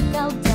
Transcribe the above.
I'll